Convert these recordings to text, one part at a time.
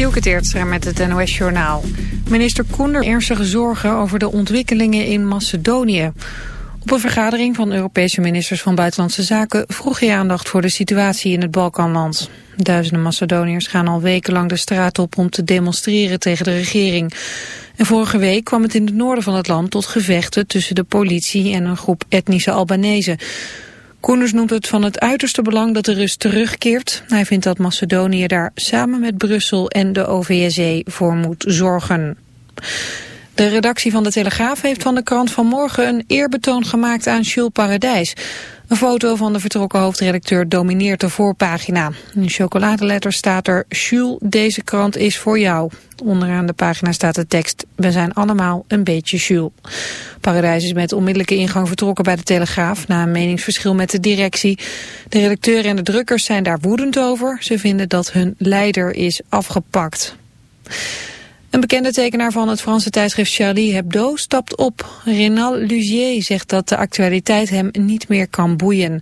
Dielke Teertstra met het NOS-journaal. Minister Koender ernstige zorgen over de ontwikkelingen in Macedonië. Op een vergadering van Europese ministers van Buitenlandse Zaken... vroeg hij aandacht voor de situatie in het Balkanland. Duizenden Macedoniërs gaan al wekenlang de straat op... om te demonstreren tegen de regering. En vorige week kwam het in het noorden van het land tot gevechten... tussen de politie en een groep etnische Albanese... Koenders noemt het van het uiterste belang dat de rust terugkeert. Hij vindt dat Macedonië daar samen met Brussel en de OVSE voor moet zorgen. De redactie van de Telegraaf heeft van de krant vanmorgen een eerbetoon gemaakt aan Jules Paradijs. Een foto van de vertrokken hoofdredacteur domineert de voorpagina. In chocoladeletters staat er, Jules, deze krant is voor jou. Onderaan de pagina staat de tekst, we zijn allemaal een beetje Jules. Paradijs is met onmiddellijke ingang vertrokken bij de Telegraaf... na een meningsverschil met de directie. De redacteur en de drukkers zijn daar woedend over. Ze vinden dat hun leider is afgepakt. Een bekende tekenaar van het Franse tijdschrift Charlie Hebdo stapt op. Renal Lugier zegt dat de actualiteit hem niet meer kan boeien.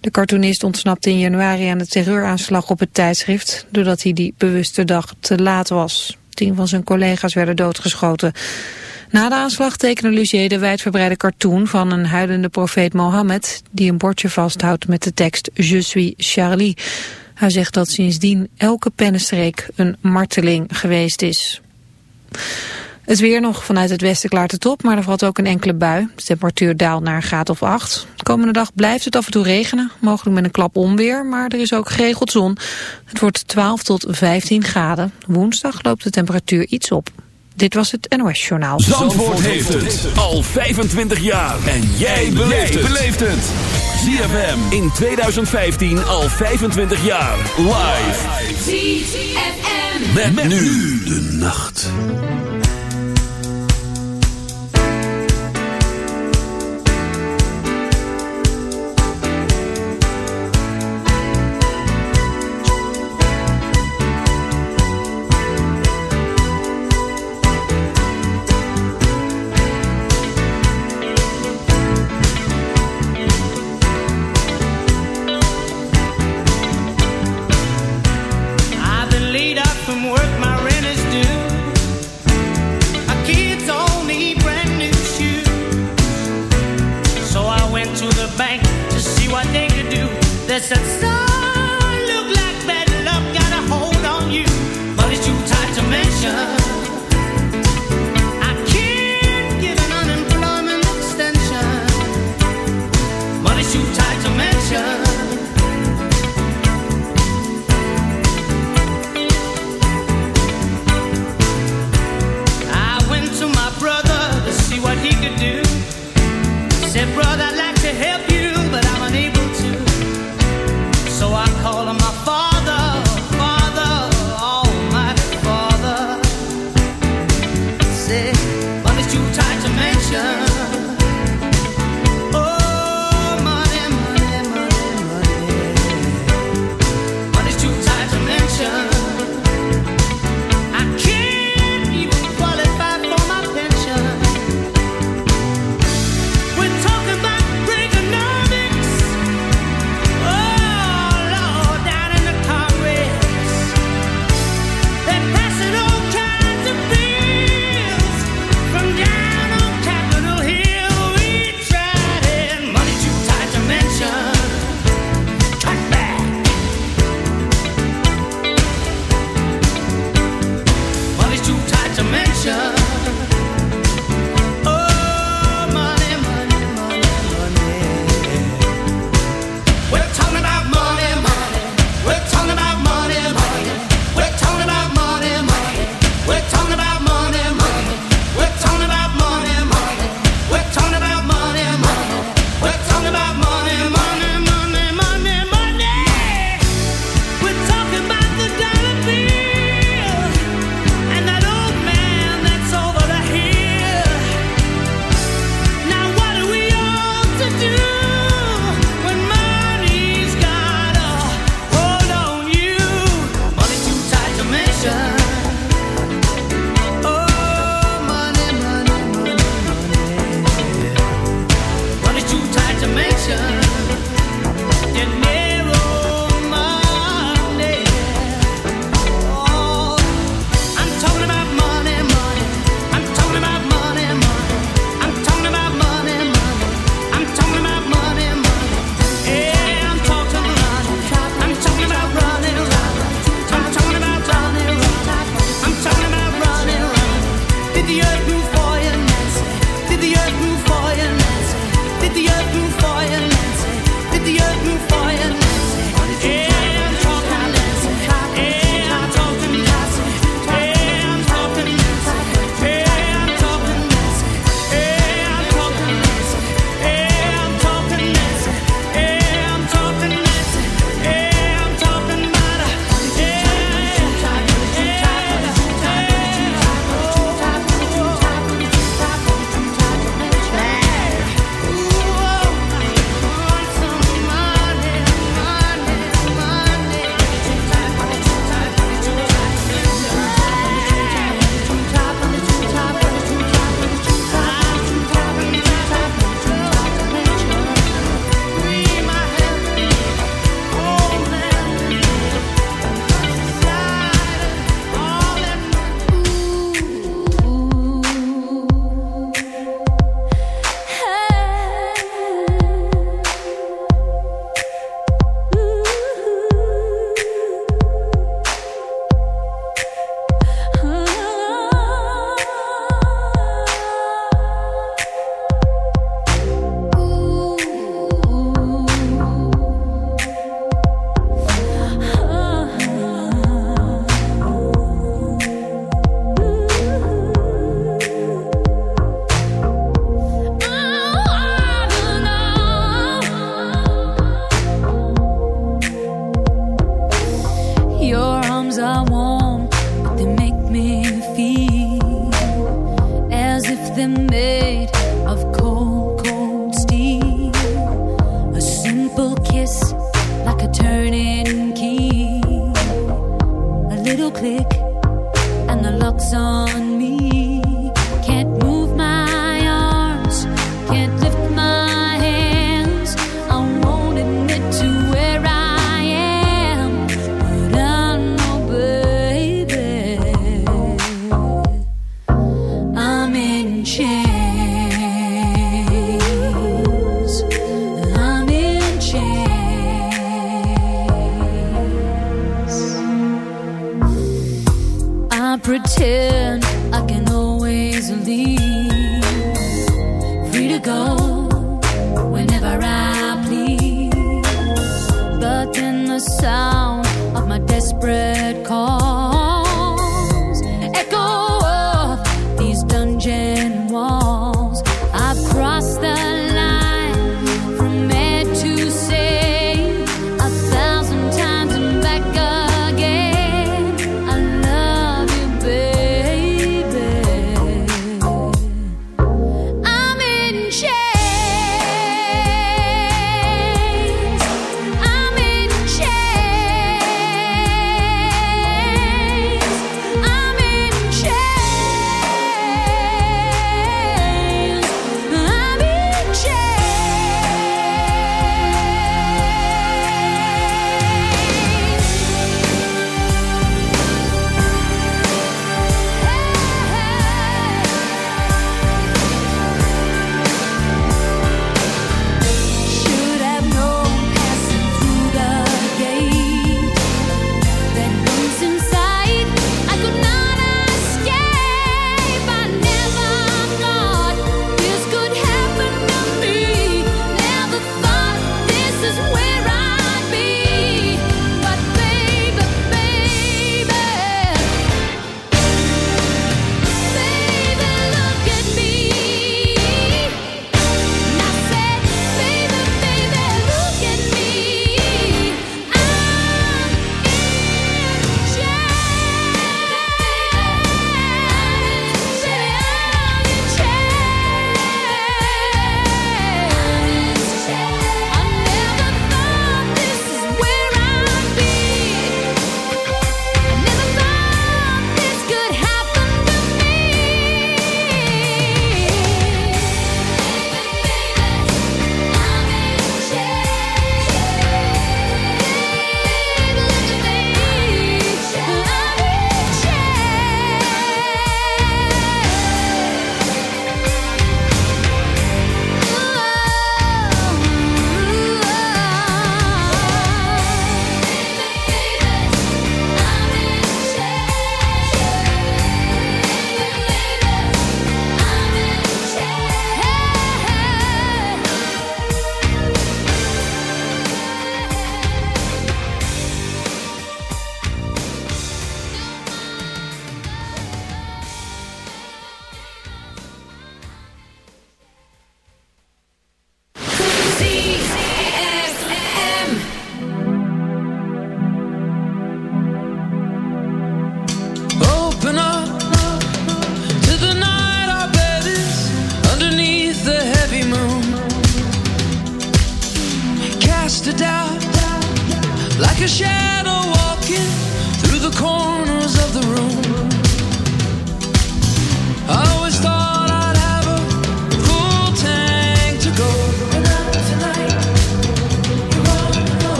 De cartoonist ontsnapte in januari aan de terreuraanslag op het tijdschrift... doordat hij die bewuste dag te laat was. Tien van zijn collega's werden doodgeschoten. Na de aanslag tekende Lugier de wijdverbreide cartoon van een huilende profeet Mohammed... die een bordje vasthoudt met de tekst Je suis Charlie. Hij zegt dat sindsdien elke pennenstreek een marteling geweest is. Het weer nog vanuit het westen klaart het op, maar er valt ook een enkele bui. De temperatuur daalt naar een graad of 8. De komende dag blijft het af en toe regenen, mogelijk met een klap onweer, maar er is ook geregeld zon. Het wordt 12 tot 15 graden. Woensdag loopt de temperatuur iets op. Dit was het NOS Journaal. Zandvoort, Zandvoort heeft het al 25 jaar. En jij beleeft het. ZFM in 2015 al 25 jaar. Live. ZFM. Met, nu de nacht.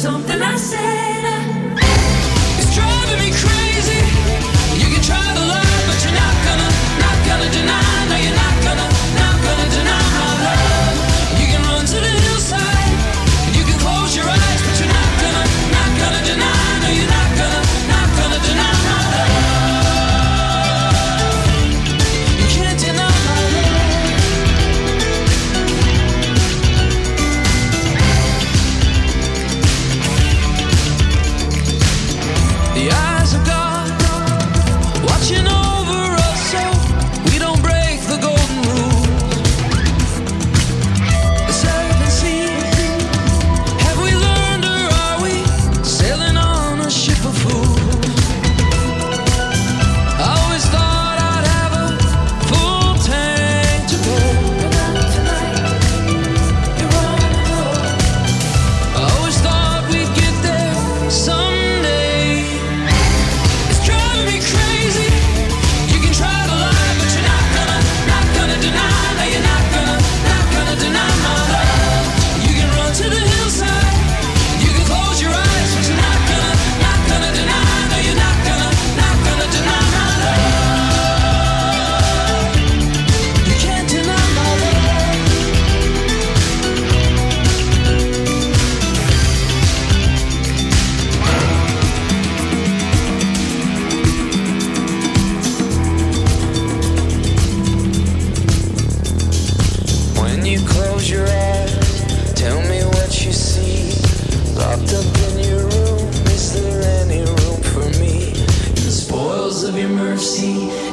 Something I said.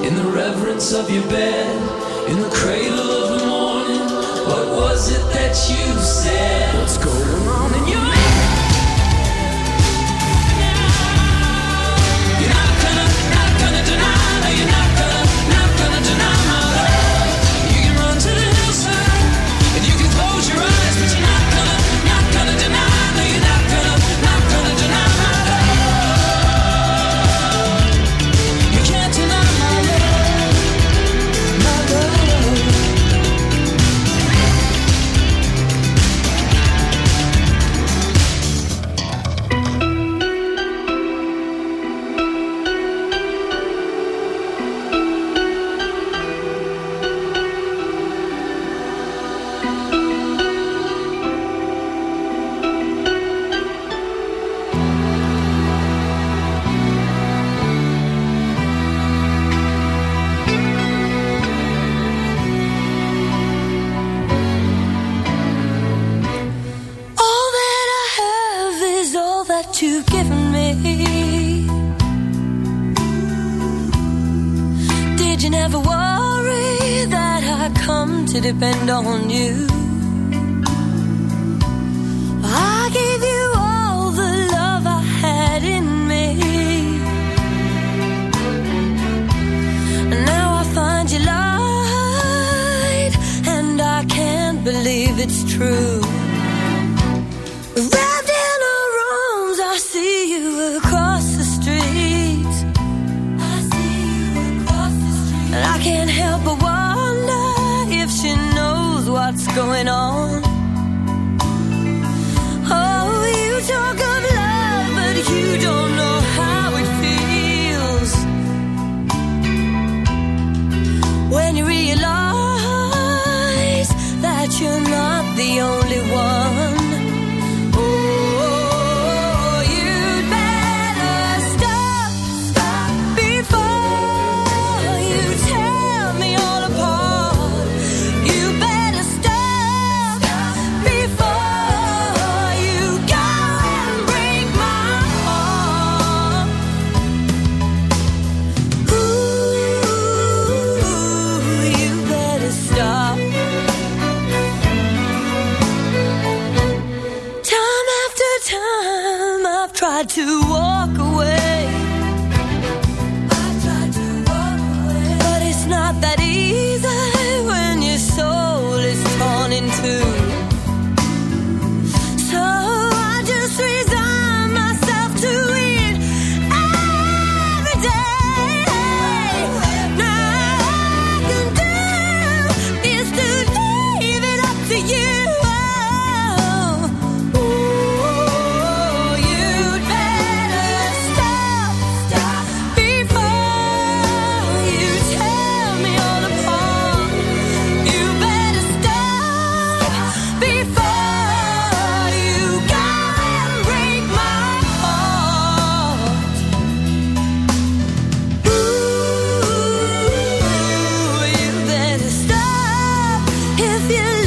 in the reverence of your bed, in the cradle of the morning. What was it that you said? if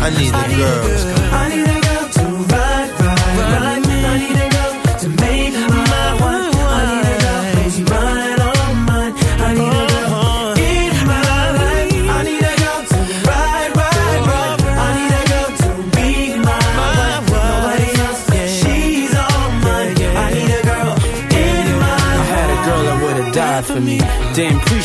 I need a girl. I need a girl to ride, ride, ride. I need a girl to make my wife. I need a girl who's mine, all mine. I need a girl in my life. I need a girl to ride, ride, ride. I need a girl to be my wife. Nobody else, she's all mine. I need a girl in my life. I had a girl that would've died for me. Didn't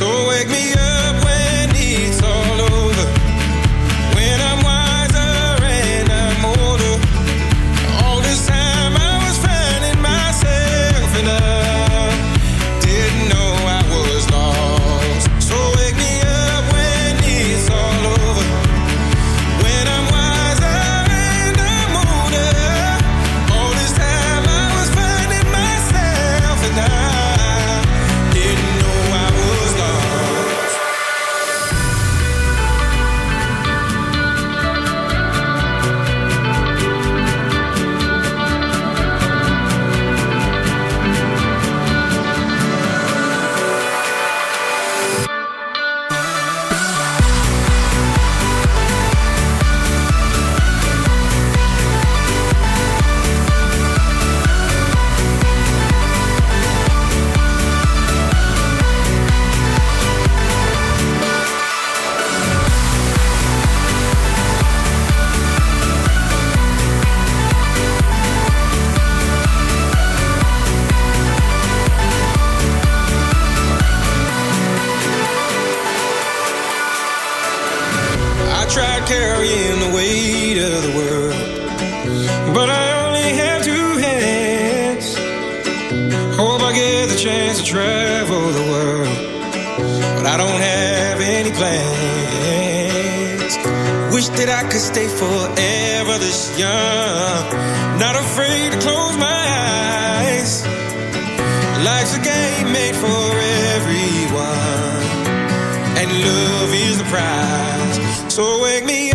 So wake me up travel the world. But I don't have any plans. Wish that I could stay forever this young. Not afraid to close my eyes. Life's a game made for everyone. And love is the prize. So wake me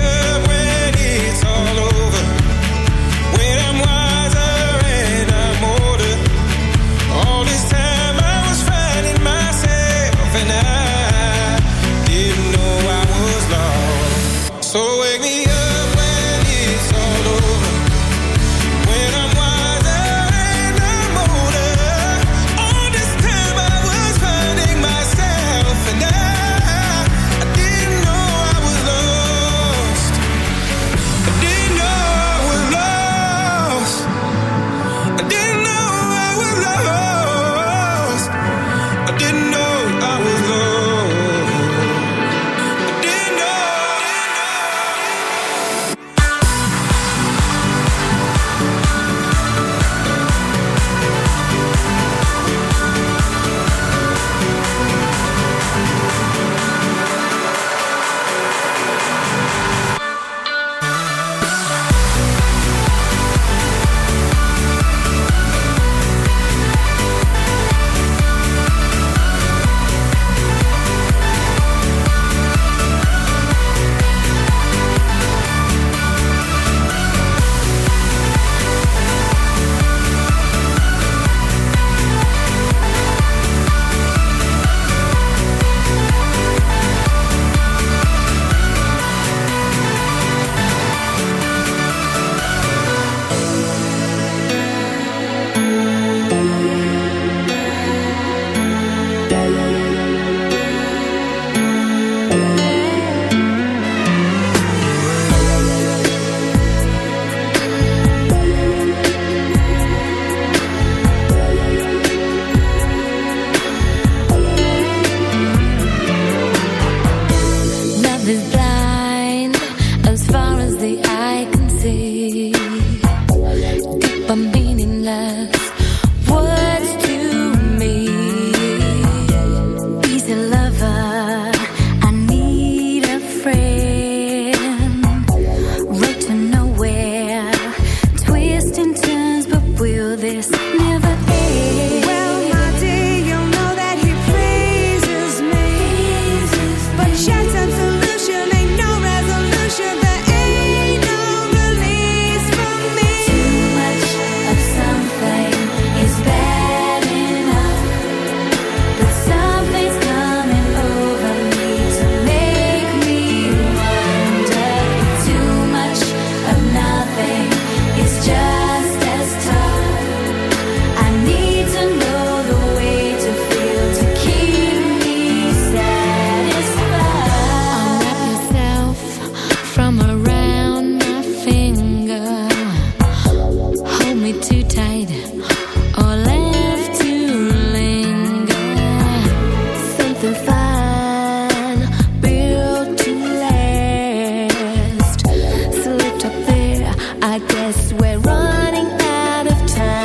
We're running out of time.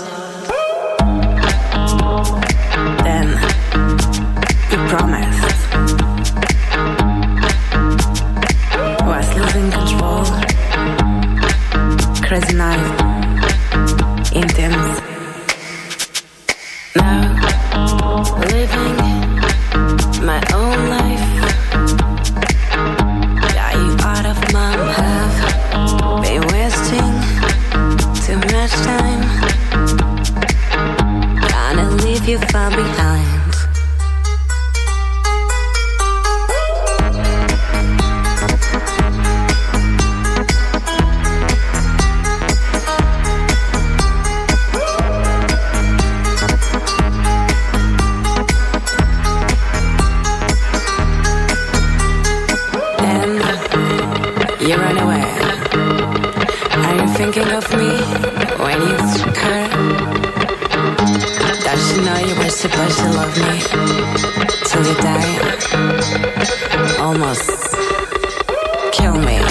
thinking of me when you curse. Don't you know you were supposed to love me till you die? Almost kill me.